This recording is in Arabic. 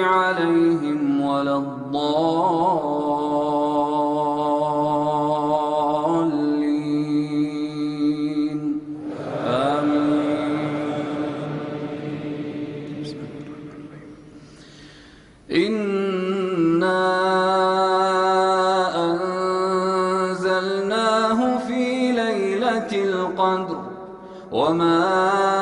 عليهم ولا الضالين. آمين. إنا أنزلناه في ليلة القدر. وما